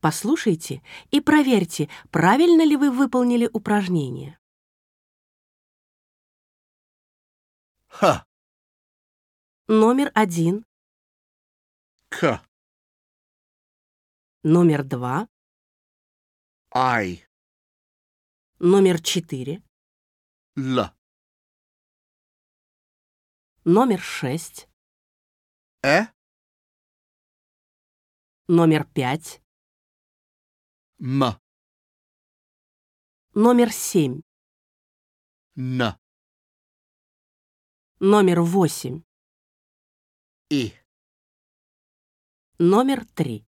Послушайте и проверьте, правильно ли вы выполнили упражнение. Х, Номер один, К, номер два, Ай, номер четыре, Л, номер шесть, Э, номер пять, М, номер семь, Н, номер восемь, И. номер три.